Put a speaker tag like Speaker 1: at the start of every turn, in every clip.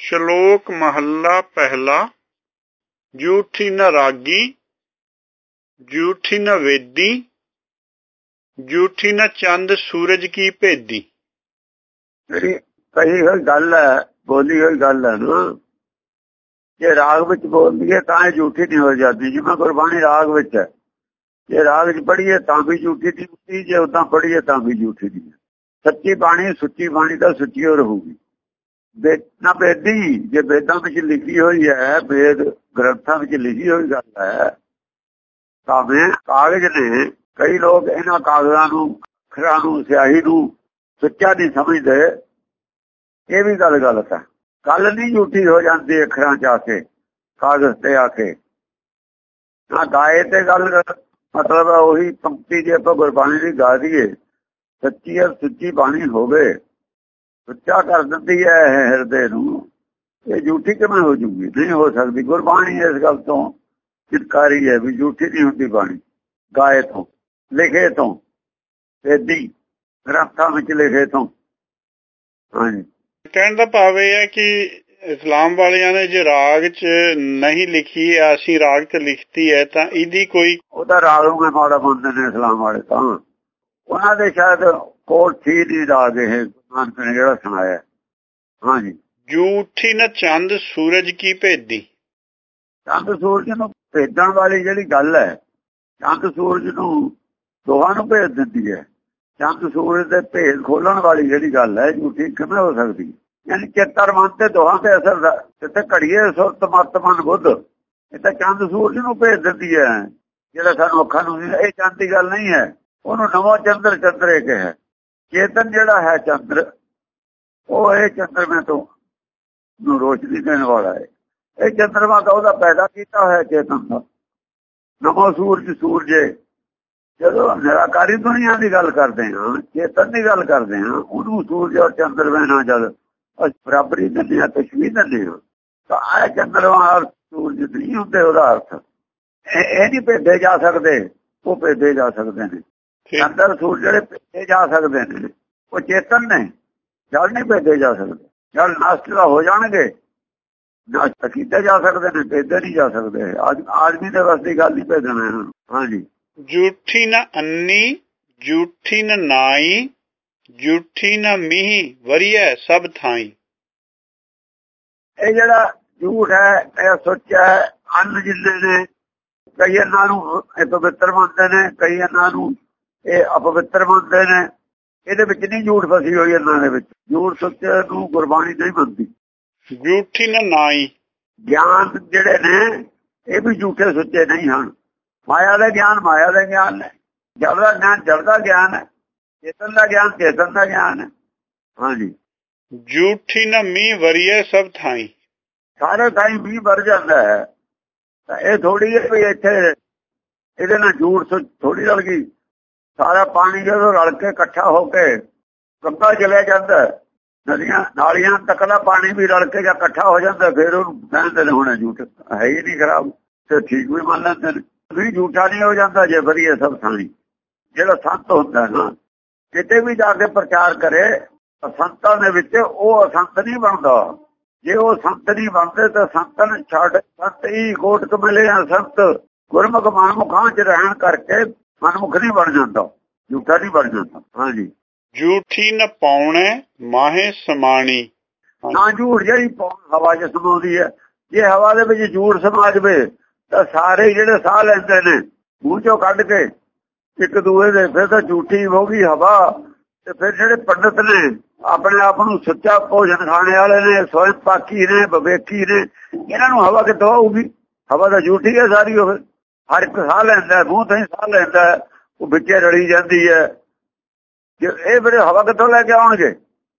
Speaker 1: ਸ਼ਲੋਕ ਮਹੱਲਾ ਪਹਿਲਾ, ਜੂਠੀ ਨ ਰਾਗੀ, ਜੂਠੀ ਨ ਵੇਦੀ, ਜੂਠੀ ਨ ਚੰਦ ਸੂਰਜ ਕੀ ਭੇਦੀ।
Speaker 2: ਕਹੀ ਹੋਈ ਗੱਲ ਹੈ, ਬੋਲੀ ਹੋਈ ਗੱਲ ਹੈ ਨਾ। ਜੇ ਰਾਗ ਵਿੱਚ ਬੋਲਦੀ ਹੈ ਤਾਂ ਇਹ ਝੂਠੀ ਨਹੀਂ ਹੋ ਜਾਂਦੀ। ਜਿਵੇਂ ਗੁਰਬਾਣੀ ਰਾਗ ਵਿੱਚ ਹੈ। ਜੇ ਰਾਗ 'ਚ ਪੜ੍ਹੀਏ ਤਾਂ ਵੀ ਝੂਠੀ ਨਹੀਂ ਹੁੰਦੀ, ਜੇ ਉਦਾਂ ਪੜ੍ਹੀਏ ਤਾਂ ਵੀ ਝੂਠੀ ਨਹੀਂ ਸੱਚੀ ਬਾਣੀ ਸੁੱਚੀ ਬਾਣੀ ਤਾਂ ਸੁੱਚੀ ਹੋ ਰਹੂਗੀ। ਬੇਦਾਂ ਬੇਦੀ ਜੇ ਵੇਦਾਂ ਵਿੱਚ ਲਿਖੀ ਹੋਈ ਹੈ ਬੇਦ ਗ੍ਰੰਥਾਂ ਵਿੱਚ ਲਿਖੀ ਹੋਈ ਗੱਲ ਹੈ ਤਾਂ ਮੈਂ ਕਾਗਜ਼ ਨੇ ਕਈ ਲੋਕ ਇਹਨਾਂ ਕਾਗਜ਼ਾਂ ਨੂੰ, ਅੱਖਰਾਂ ਨੂੰ, ਸਿਆਹੀ ਨੂੰ ਸੱਚਾ ਨਹੀਂ ਸਮਝਦੇ, ਇਹ ਵੀ ਗੱਲ ਗਲਤ ਹੈ। ਗੱਲ ਨਹੀਂ ਝੂਠੀ ਹੋ ਜਾਂਦੀ ਅੱਖਰਾਂ 'ਚ ਆ ਕੇ, ਕਾਗਜ਼ ਤੇ ਆ ਕੇ। ਨਾ ਗਾਏ ਤੇ ਗੱਲ ਮਤਲਬ ਉਹੀ ਪੰਕਤੀ ਜੇ ਆਪਾਂ ਗੁਰਬਾਣੀ ਦੀ ਗਾ ਦਈਏ, ਸੱਚੀ ਔਰ ਸੁੱਚੀ ਬਾਣੀ ਹੋਵੇ ਸੱਚਾ ਕਰ ਦਿੰਦੀ ਹੈ ਹਿਰਦੇ ਨੂੰ। ਇਹ ਝੂਠੀ ਕਿਵੇਂ ਹੋ ਜੂਗੀ? ਨਹੀਂ ਹੋ ਸਕਦੀ। ਗੁਰਬਾਣੀ ਇਸ ਗੱਲ ਤੋਂ ਚਿਤਕਾਰੀ ਹੈ ਵੀ ਝੂਠੀ ਨਹੀਂ ਹੁੰਦੀ ਬਾਣੀ। ਗਾਏ ਤੋਂ ਲਿਖੇ ਤੋਂ ਵੇਦੀ ਗ੍ਰੰਥਾਂ ਵਿੱਚ ਲਿਖੇ ਤੋਂ। ਹਾਂਜੀ।
Speaker 1: ਕਹਿਣ ਦਾ ਭਾਵ ਇਹ ਹੈ ਕਿ ਇਸਲਾਮ ਵਾਲਿਆਂ ਨੇ ਜੇ ਰਾਗ 'ਚ ਨਹੀਂ ਲਿਖੀ ਅਸੀਂ ਰਾਗ 'ਚ ਲਿਖਤੀ ਹੈ ਤਾਂ ਇਹਦੀ ਕੋਈ
Speaker 2: ਉਹਦਾ ਰਾਗ ਨੂੰ ਮਾੜਾ ਮੰਨਦੇ ਨੇ ਇਸਲਾਮ ਵਾਲੇ ਤਾਂ। ਉਹਨਾਂ ਦੇ ਸ਼ਾਇਦ ਕੋਟ ਥੀ ਦੀ ਰਾਗ ਇਹ ਨਾਨਕ ਨੇ ਜਿਹੜਾ ਸੁਣਾਇਆ ਹਾਂਜੀ।
Speaker 1: ਝੂਠੀ ਨ ਚੰਦ ਸੂਰਜ ਕੀ ਭੇਦੀ?
Speaker 2: ਚੰਦ ਸੂਰਜ ਨੂੰ ਭੇਜਣ ਵਾਲੀ ਜਿਹੜੀ ਗੱਲ ਹੈ ਚੰਦ ਸੂਰਜ ਨੂੰ ਦੋਹਾਂ ਨੂੰ ਭੇਜ ਦਿੰਦੀ ਹੈ। ਚੰਦ ਸੂਰਜ ਦੇ ਭੇਦ ਖੋਲਣ ਵਾਲੀ ਜਿਹੜੀ ਗੱਲ ਹੈ ਝੂਠੀ ਕਿਵੇਂ ਹੋ ਸਕਦੀ ਯਾਨੀ ਚਿੱਤਰ ਮਨ ਤੇ ਦੋਹਾਂ ਤੇ ਅਸਰ ਦਾ ਜਿੱਥੇ ਘੜੀਏ ਸੁਰਤ ਮਤ ਮਨ ਬੁੱਧ ਇਹ ਤਾਂ ਚੰਦ ਸੂਰਜ ਨੂੰ ਭੇਜ ਦਿੰਦੀ ਹੈ। ਜਿਹੜਾ ਸਾਨੂੰ ਅੱਖਾਂ ਨੂੰ ਇਹ ਚੰਦ ਦੀ ਗੱਲ ਨਹੀਂ ਹੈ। ਉਹਨੂੰ ਨਵਾਂ ਚੰਦਰ ਚੰਦਰੇ ਕਿਹਾ। ਚੇਤਨ ਜਿਹੜਾ ਹੈ ਚੰਦਰ, ਉਹ ਇਹ ਚੰਦਰਮੇ ਤੋਂ ਨੂੰ ਰੋਸ਼ਨੀ ਦੇਣ ਵਾਲਾ ਹੈ। ਇਹ ਚੰਦਰਮਾ ਦਾ ਉਹਦਾ ਪੈਦਾ ਕੀਤਾ ਹੋਇਆ ਚੇਤਨ ਦਾ। ਨਵਾਂ ਸੂਰਜ ਸੂਰਜੇ ਜਦੋਂ ਨਿਰਾਕਾਰੀ ਦੁਨੀਆ ਦੀ ਗੱਲ ਕਰਦੇ ਹਾਂ ਚੇਤਨ ਦੀ ਗੱਲ ਕਰਦੇ ਹਾਂ, ਉਹਨੂੰ ਸੂਰਜ ਔਰ ਚੰਦਰਮੇ ਨਾਲ ਜਦ ਅਸੀਂ ਬਰਾਬਰੀ ਦਿੰਦੇ ਆ ਤਸ਼ਵੀਰ ਦਿੰਦੇ ਆ ਤਾਂ ਆ ਚੰਦਰਮਾ ਸੂਰਜ ਨਹੀਂ ਹੁੰਦੇ, ਉਹਦਾ ਅਰਥ। ਇਹ ਨਹੀਂ ਭੇਜੇ ਜਾ ਸਕਦੇ, ਉਹ ਭੇਜੇ ਜਾ ਸਕਦੇ ਨੇ। ਚੰਦਰ ਸੂਰਜ ਜਿਹੜੇ ਭੇਜੇ ਜਾ ਸਕਦੇ ਨੇ ਉਹ ਚੇਤਨ ਨੇ। ਜਲ ਨਹੀਂ ਭੇਜੇ ਜਾ ਸਕਦੇ। ਜਲ ਨਸ਼ਟ ਹੋ ਜਾਣਗੇ। ਨਸ਼ਟ ਕੀਤੇ ਜਾ ਸਕਦੇ ਨੇ ਭੇਜੇ ਨਹੀਂ ਜਾ ਸਕਦੇ। ਅੱਜ ਆਦਮੀ ਦੇ ਵਸ ਦੀ ਗੱਲ ਨਹੀਂ ਭੇਜਣਾ ਇਹਨਾਂ ਨੂੰ ਹਾਂਜੀ।
Speaker 1: ਝੂਠੀ ਨਾ ਅੰਨੀ ਝੂਠੀ ਨਾ ਨਾਈ ਝੂਠੀ ਨਾ ਮੀਂਹ ਵਰੀਐ ਸਭ ਥਾਈ।
Speaker 2: ਇਹ ਜਿਹੜਾ ਝੂਠ ਹੈ ਇਹ ਸੋਚਿਆ ਹੈ ਅੰਨ ਜਿੰਦੇ ਨੇ ਕਈ ਇਹਨਾਂ ਨੂੰ ਇਹ ਪਵਿੱਤਰ ਮੰਨਦੇ ਨੇ ਕਈ ਇਹਨਾਂ ਨੂੰ ਇਹ ਅਪਵਿੱਤਰ ਮੰਨਦੇ ਨੇ ਇਹਦੇ ਵਿੱਚ ਨਹੀਂ ਝੂਠ ਫਸੀ ਹੋਈ ਇਹਨਾਂ ਦੇ ਵਿੱਚ। ਝੂਠ ਸੱਚੇ ਨੂੰ ਗੁਰਬਾਣੀ ਨਹੀਂ ਮੰਨਦੀ
Speaker 1: ਝੂਠੀ ਨਾ ਨਾਈ।
Speaker 2: ਗਿਆਨ ਜਿਹੜੇ ਨੇ ਇਹ ਵੀ ਝੂਠੇ ਸੱਚੇ ਨਹੀਂ ਹਨ। ਮਾਇਆ ਦਾ ਗਿਆਨ ਮਾਇਆ ਦਾ ਗਿਆਨ ਹੈ। ਜੜ ਦਾ ਗਿਆਨ ਜੜ ਦਾ ਗਿਆਨ ਹੈ। ਚੇਤਨ ਦਾ ਗਿਆਨ ਚੇਤਨ ਦਾ ਗਿਆਨ ਹੈ। ਹਾਂਜੀ।
Speaker 1: ਝੂਠੀ ਨਾ ਮੀਂਹ ਵਰੀਏ ਸਭ ਥਾਈ।
Speaker 2: ਸਾਰੇ ਥਾਈ ਵੀ ਵਰ ਜਾਂਦਾ ਹੈ। ਤਾਂ ਇਹ ਥੋੜੀ ਹੈ ਵੀ ਇੱਥੇ ਇਹਦੇ ਨਾਲ ਝੂਠ ਥੋੜੀ ਰਲ ਗਈ। ਸਾਰਾ ਪਾਣੀ ਜਦੋਂ ਰਲ ਕੇ ਇਕੱਠਾ ਹੋ ਕੇ ਗੰਗਾ ਚਲੇ ਜਾਂਦਾ ਨਦੀਆਂ, ਨਾਲੀਆਂ ਤੱਕ ਦਾ ਪਾਣੀ ਵੀ ਰਲ ਕੇ ਜਾਂ ਇਕੱਠਾ ਹੋ ਜਾਂਦਾ ਫਿਰ ਉਹਨੂੰ ਕਹਿੰਦੇ ਨੇ ਹੁਣ ਝੂਠ ਹੈ ਹੀ ਨਹੀਂ ਖਰਾਬ, ਤੇ ਠੀਕ ਵੀ ਮੰਨ ਲੈਂਦੇ ਨੇ। ਵੀ ਝੂਠਾ ਨਹੀਂ ਹੋ ਜਾਂਦਾ ਜੇ ਵਧੀਆ ਸਭ ਥਾਣੀ ਜਿਹੜਾ ਸੰਤ ਹੁੰਦਾ ਨਾ ਕਿਤੇ ਵੀ ਜਾ ਕੇ ਪ੍ਰਚਾਰ ਕਰੇ ਸੰਤਾਂ ਦੇ ਵਿੱਚ ਉਹ ਅਸੰਤ ਨਹੀਂ ਬਣਦਾ। ਜੇ ਉਹ ਸੰਤ ਨਹੀਂ ਬਣਦੇ, ਤਾਂ ਸੰਤਨ ਛੱਡ, ਸੰਤ ਹੀ ਕੋਟ ਕਮਲੇ ਆ, ਸੰਤ ਗੁਰਮੁਖ ਮਨਮੁਖਾਂ ਚ ਰਹਿਣ ਕਰਕੇ ਮਨਮੁਖ ਨਹੀਂ ਬਣ ਜਾਂਦਾ। ਝੂਠਾ ਨਹੀਂ ਬਣ ਜਾਂਦਾ। ਹਾਂਜੀ।
Speaker 1: ਝੂਠੀ ਨ ਪਾਉਣੇ ਮਾਹੇ ਸਮਾਣੀ।
Speaker 2: ਨਾ ਝੂਠ ਜਿਹੜੀ ਹਵਾ 'ਚ ਸਮਾਉਂਦੀ ਹੈ। ਜੇ ਹਵਾ ਦੇ ਵਿੱਚ ਝੂਠ ਸਮਾ ਜਵੇ ਤਾਂ ਸਾਰੇ ਜਿਹੜੇ ਸਾਹ ਲੈਂਦੇ ਨੇ ਮੂੰਹ ਚੋਂ ਕੱਢ ਕੇ ਇੱਕ ਦੂਏ ਦੇ ਫਿਰ ਤਾਂ ਝੂਠੀ ਹੋ ਗਈ ਹਵਾ। ਤੇ ਫਿਰ ਜਿਹੜੇ ਪੰਡਤ ਨੇ ਆਪਣੇ ਆਪ ਨੂੰ ਸੱਚਾ ਭੋਜਨ ਖਾਣੇ ਵਾਲੇ ਨੇ ਸੋਇ ਪਾਕੀ ਨੇ ਬਵੇਕੀ ਨੇ ਇਹਨਾਂ ਨੂੰ ਹਵਾ ਕਿੱਥੋਂ ਆਊਗੀ? ਹਵਾ ਤਾਂ ਝੂਠੀ ਹੈ ਸਾਰੀ ਉਹ। ਹਰ ਇੱਕ ਸਾਹ ਲੈਂਦਾ ਮੂੰਹ ਤੋਂ ਸਾਹ ਲੈਂਦਾ ਉਹ ਵਿੱਚੇ ਰਲੀ ਜਾਂਦੀ ਹੈ। ਜੇ ਇਹ ਬੜੇ ਹਵਾ ਕਿੱਥੋਂ ਲੈ ਕੇ ਆਉਣਗੇ?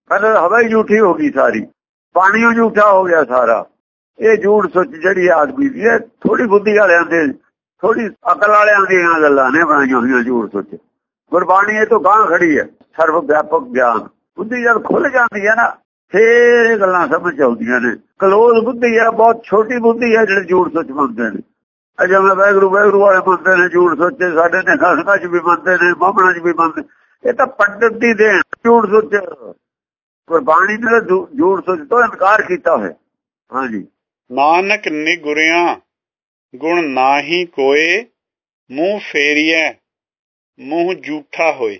Speaker 2: ਪਹਿਲਾਂ ਹਵਾ ਹੀ ਝੂਠੀ ਹੋ ਗਈ ਸਾਰੀ। ਪਾਣੀ ਉਹ ਝੂਠਾ ਹੋ ਗਿਆ ਸਾਰਾ। ਇਹ ਝੂਠ ਸੋਚ ਜਿਹੜੀ ਆਦਮੀ ਦੀ ਹੈ ਥੋੜੀ ਬੁੱਧੀ ਵਾਲਿਆਂ ਦੇ ਥੋੜੀ ਅਕਲ ਵਾਲਿਆਂ ਦੀਆਂ ਗੱਲਾਂ ਨੇ ਬਣਾਈਆਂ ਹੋਈਆਂ ਝੂਠ ਸੋਚ। ਗੁਰਬਾਣੀ ਇਹ ਤੋਂ ਗਾਂ ਖੜੀ ਹੈ ਸਰਵ ਵਿਆਪਕ ਗਿਆਨ। ਬੁੱਧੀ ਜਦ ਖੁੱਲ ਜਾਂਦੀ ਹੈ ਨਾ, ਫੇਰ ਇਹ ਗੱਲਾਂ ਸਮਝ ਆਉਂਦੀਆਂ ਨੇ। ਕਲੋਜ਼ ਬੁੱਧੀ ਹੈ, ਬਹੁਤ ਛੋਟੀ ਬੁੱਧੀ ਹੈ, ਜਿਹੜੇ ਝੂਠ ਸੋਚ ਮੰਨਦੇ ਨੇ। ਅਜੇ ਮੈਂ ਵੈਗਰੂ ਵੈਗਰੂ ਵਾਲੇ ਮੰਨਦੇ ਨੇ ਝੂਠ ਸੋਚੇ ਸਾਡੇ ਨੇ ਖਾਸਨਾ ਚ ਵੀ ਮੰਨਦੇ ਨੇ ਬਾਹਮਣਾ ਚ ਵੀ ਮੰਨਦੇ ਇਹ ਤਾਂ ਪੰਡਤ ਦੀ ਦੇਣ ਝੂਠ ਸੋਚ। ਗੁਰਬਾਣੀ ਨੇ ਝੂਠ ਸੋਚ ਤੋਂ ਇਨਕਾਰ ਕੀਤਾ ਹੋਇਆ। ਹਾਂਜੀ।
Speaker 1: ਨਾਨਕ ਨਿਗੁਰਿਆ ਗੁਣ ਨਾਹੀ ਕੋਏ ਮੂੰਹ ਫੇਰੀਐ ਮੂੰਹ ਝੂਠਾ ਹੋਏ।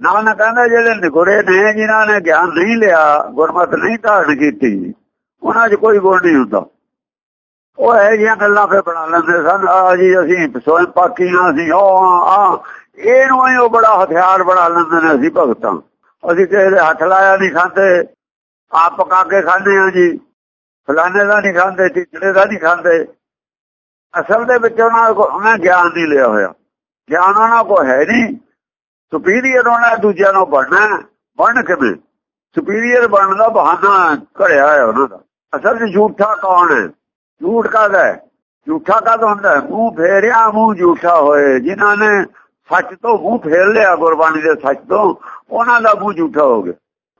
Speaker 2: ਨਾਨਕ ਕਹਿੰਦਾ ਜਿਹੜੇ ਨਿਗੁਰੇ ਨੇ ਜਿਨ੍ਹਾਂ ਨੇ ਗਿਆਨ ਨਹੀਂ ਲਿਆ ਗੁਰਮਤ ਨਹੀਂ ਧਾਰਨ ਕੀਤੀ ਉਹਨਾਂ 'ਚ ਕੋਈ ਗੁਣ ਨਹੀਂ ਹੁੰਦਾ। ਉਹ ਇਹ ਜਿਹੀਆਂ ਗੱਲਾਂ ਫੇ ਬਣਾ ਲੈਂਦੇ ਸਨ। ਆ ਜੀ, ਅਸੀਂ ਸੋਇਮ ਪਾਕੀਆਂ ਅਸੀਂ ਉਹ ਆ ਇਹਨੂੰ ਹੀ ਉਹ ਬੜਾ ਹਥਿਆਰ ਬਣਾ ਲੈਂਦੇ ਨੇ ਅਸੀਂ ਭਗਤਾਂ। ਅਸੀਂ ਕਿਸੇ ਦੇ ਹੱਥ ਲਾਇਆ ਨਹੀਂ ਖਾਂਦੇ, ਆਪ ਪਕਾ ਕੇ ਖਾਂਦੇ ਆ ਜੀ। ਫਲਾਣੇ ਦਾ ਨਹੀਂ ਖਾਂਦੇ ਟਿੱਚੜੇ ਦਾ ਨਹੀਂ ਖਾਂਦੇ। ਅਸਲ ਦੇ ਵਿੱਚ ਉਹਨਾਂ ਕੋ ਉਹਨਾਂ ਗਿਆਨ ਨਹੀਂ ਲਿਆ ਹੋਇਆ। ਗਿਆਨ ਉਹਨਾਂ ਕੋਲ ਹੈ ਨਹੀਂ। ਸੁਪੀਰੀਅਰ ਉਹਨਾਂ ਦੂਜਿਆਂ ਨੂੰ ਬਣਨਾ ਬਣ ਕਿਵੇਂ? ਸੁਪੀਰੀਅਰ ਬਣਨ ਦਾ ਬਹਾਨਾ ਘੜਿਆ ਹੋਇਆ ਉਹਨਾਂ ਦਾ। ਅਸਲ ਚ ਝੂਠਾ ਕੌਣ ਹੈ? ਝੂਠ ਕਾਦਾ ਹੈ? ਝੂਠਾ ਕਾਦਾ ਹੁੰਦਾ ਮੂੰਹ ਫੇਰਿਆ, ਮੂੰਹ ਝੂਠਾ ਹੋਏ। ਜਿਨ੍ਹਾਂ ਨੇ ਸੱਚ ਤੋਂ ਮੂੰਹ ਫੇਰ ਲਿਆ, ਗੁਰਬਾਣੀ ਦੇ ਸੱਚ ਤੋਂ, ਉਹਨਾਂ ਦਾ ਮੂੰਹ ਝੂਠਾ ਹੋ ਗਿਆ।